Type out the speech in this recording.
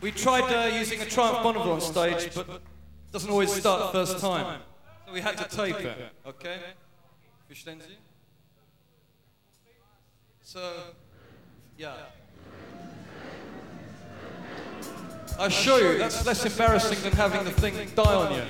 We tried uh, using a Triumph Bonneville on stage, but it doesn't always start first time. So we had to tape it, okay? Verstehen So, yeah. I assure you, that's less embarrassing than having the thing die on you.